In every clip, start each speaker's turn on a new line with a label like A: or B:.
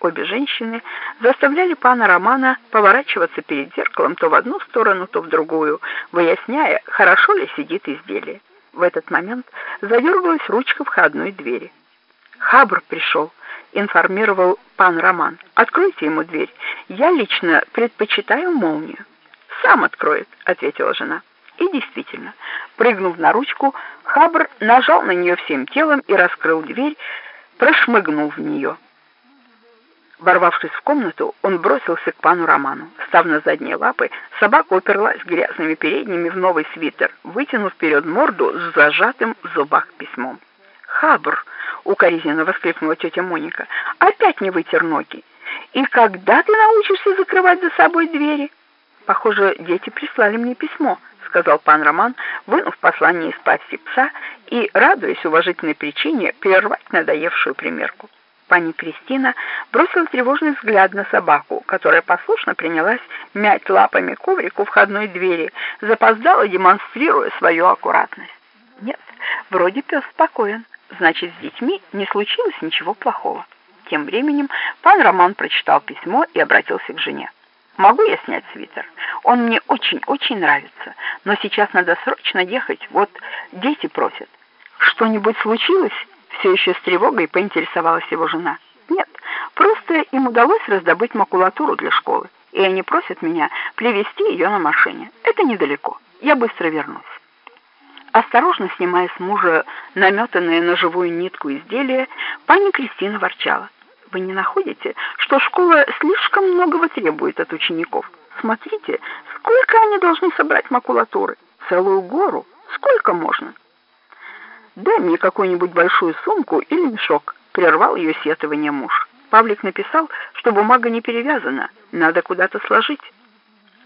A: Обе женщины заставляли пана Романа поворачиваться перед зеркалом то в одну сторону, то в другую, выясняя, хорошо ли сидит изделие. В этот момент задергалась ручка входной двери. «Хабр пришел», — информировал пан Роман. «Откройте ему дверь. Я лично предпочитаю молнию». «Сам откроет», — ответила жена. И действительно, прыгнув на ручку, Хабр нажал на нее всем телом и раскрыл дверь, прошмыгнул в нее. Ворвавшись в комнату, он бросился к пану Роману. Став на задние лапы, собака уперлась грязными передними в новый свитер, вытянув вперед морду с зажатым в зубах письмом. «Хабр!» — укоризненно воскликнула тетя Моника. «Опять не вытер ноги! И когда ты научишься закрывать за собой двери?» «Похоже, дети прислали мне письмо», — сказал пан Роман, вынув послание из пасти пса и, радуясь уважительной причине, прервать надоевшую примерку. Пани Кристина бросила тревожный взгляд на собаку, которая послушно принялась мять лапами коврик у входной двери, запоздала, демонстрируя свою аккуратность. Нет, вроде пес спокоен, значит, с детьми не случилось ничего плохого. Тем временем пан Роман прочитал письмо и обратился к жене. «Могу я снять свитер? Он мне очень-очень нравится, но сейчас надо срочно ехать, вот дети просят. Что-нибудь случилось?» Все еще с тревогой поинтересовалась его жена. Нет, просто им удалось раздобыть макулатуру для школы, и они просят меня привезти ее на машине. Это недалеко. Я быстро вернусь. Осторожно снимая с мужа наметанное на живую нитку изделие, пани Кристина ворчала. Вы не находите, что школа слишком многого требует от учеников? Смотрите, сколько они должны собрать макулатуры? Целую гору. Сколько можно? «Дай мне какую-нибудь большую сумку или мешок», — прервал ее сетование муж. Павлик написал, что бумага не перевязана, надо куда-то сложить.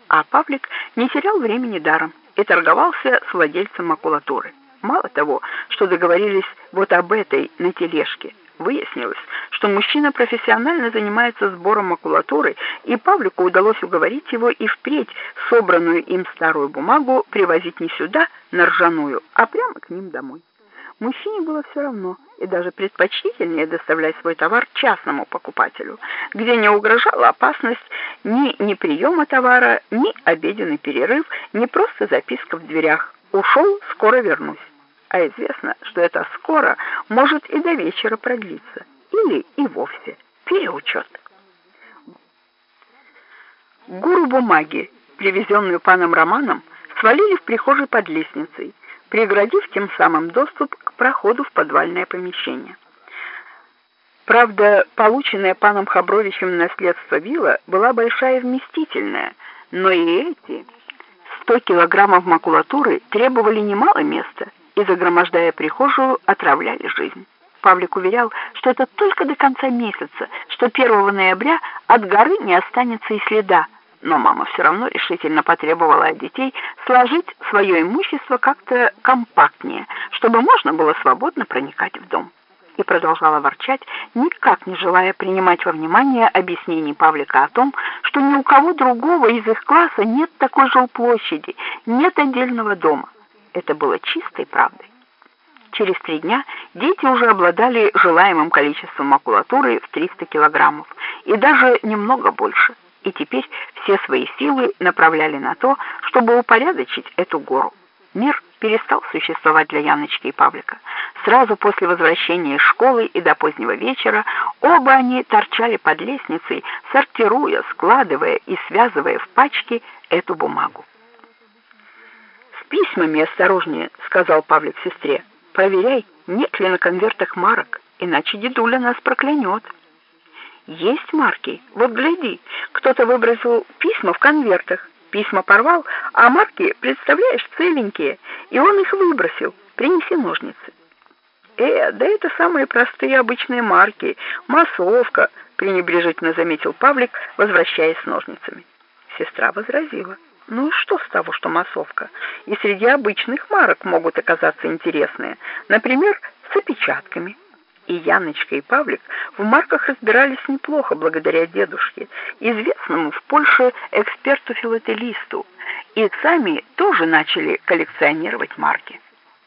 A: А Павлик не терял времени даром и торговался с владельцем макулатуры. Мало того, что договорились вот об этой на тележке, выяснилось, что мужчина профессионально занимается сбором макулатуры, и Павлику удалось уговорить его и впредь собранную им старую бумагу привозить не сюда, на ржаную, а прямо к ним домой. Мужчине было все равно, и даже предпочтительнее доставлять свой товар частному покупателю, где не угрожала опасность ни неприема товара, ни обеденный перерыв, ни просто записка в дверях «Ушел, скоро вернусь». А известно, что это «скоро» может и до вечера продлиться, или и вовсе переучет. Гуру бумаги, привезенную паном Романом, свалили в прихожей под лестницей, преградив тем самым доступ к проходу в подвальное помещение. Правда, полученная паном Хабровичем наследство вилла была большая и вместительная, но и эти 100 килограммов макулатуры требовали немало места и, загромождая прихожую, отравляли жизнь. Павлик уверял, что это только до конца месяца, что 1 ноября от горы не останется и следа, но мама все равно решительно потребовала от детей сложить свое имущество как-то компактнее, чтобы можно было свободно проникать в дом. И продолжала ворчать, никак не желая принимать во внимание объяснений Павлика о том, что ни у кого другого из их класса нет такой жилплощади, нет отдельного дома. Это было чистой правдой. Через три дня дети уже обладали желаемым количеством макулатуры в 300 килограммов, и даже немного больше – и теперь все свои силы направляли на то, чтобы упорядочить эту гору. Мир перестал существовать для Яночки и Павлика. Сразу после возвращения из школы и до позднего вечера оба они торчали под лестницей, сортируя, складывая и связывая в пачки эту бумагу. «С письмами осторожнее», — сказал Павлик сестре. «Проверяй, нет ли на конвертах марок, иначе дедуля нас проклянет». Есть марки. Вот гляди, кто-то выбросил письма в конвертах. Письма порвал, а марки, представляешь, целенькие. И он их выбросил. Принеси ножницы. Э, да это самые простые обычные марки. Массовка, пренебрежительно заметил Павлик, возвращаясь с ножницами. Сестра возразила. Ну и что с того, что массовка? И среди обычных марок могут оказаться интересные. Например, с опечатками и Яночка, и Павлик в марках разбирались неплохо благодаря дедушке, известному в Польше эксперту-филателисту, и сами тоже начали коллекционировать марки.